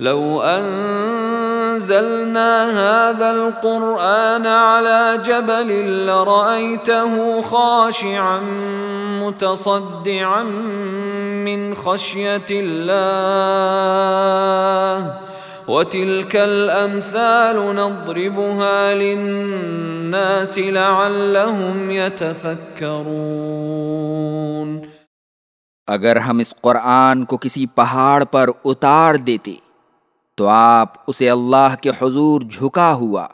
لو انزلنا هذا القرآن على جبل لرأيته خاشعا متصدعا من خشية الله وتلك الأمثال نضربها للناس لعلهم يتفكرون اگر ہم اس قرآن کو کسی پہاڑ پر اتار دیتے تو آپ اسے اللہ کے حضور جھکا ہوا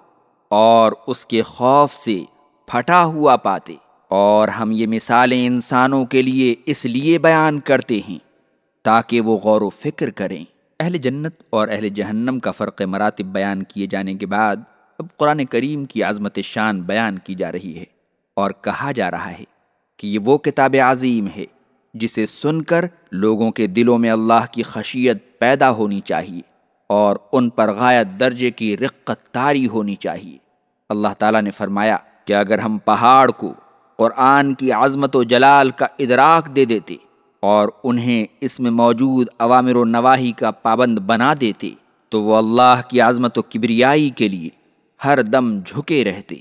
اور اس کے خوف سے پھٹا ہوا پاتے اور ہم یہ مثالیں انسانوں کے لیے اس لیے بیان کرتے ہیں تاکہ وہ غور و فکر کریں۔ اہل جنت اور اہل جہنم کا فرق مراتب بیان کیے جانے کے بعد اب قرآن کریم کی عظمت شان بیان کی جا رہی ہے اور کہا جا رہا ہے کہ یہ وہ کتاب عظیم ہے جسے سن کر لوگوں کے دلوں میں اللہ کی خشیت پیدا ہونی چاہیے۔ اور ان پر غایت درجے کی رقت تاری ہونی چاہیے۔ اللہ تعالیٰ نے فرمایا کہ اگر ہم پہاڑ کو قرآن کی عظمت و جلال کا ادراک دے دیتے اور انہیں اس میں موجود عوامر و نواحی کا پابند بنا دیتے تو وہ اللہ کی عظمت و کبریائی کے لیے ہر دم جھکے رہتے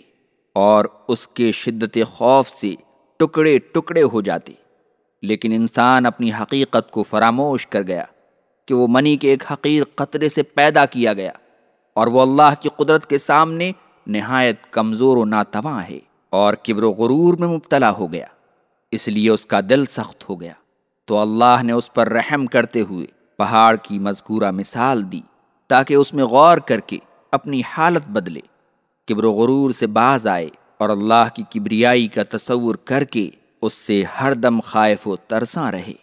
اور اس کے شدت خوف سے ٹکڑے ٹکڑے ہو جاتے۔ لیکن انسان اپنی حقیقت کو فراموش کر گیا۔ کہ وہ منی کے ایک حقیر قطرے سے پیدا کیا گیا اور وہ اللہ کی قدرت کے سامنے نہایت کمزور و ناتواں ہے اور کبر و غرور میں مبتلا ہو گیا۔ اس لیے اس کا دل سخت ہو گیا۔ تو اللہ نے اس پر رحم کرتے ہوئے پہاڑ کی مذکورہ مثال دی تاکہ اس میں غور کر کے اپنی حالت بدلے۔ کبر و غرور سے باز آئے اور اللہ کی کبریائی کا تصور کر کے اس سے ہر دم خائف و ترساں رہے۔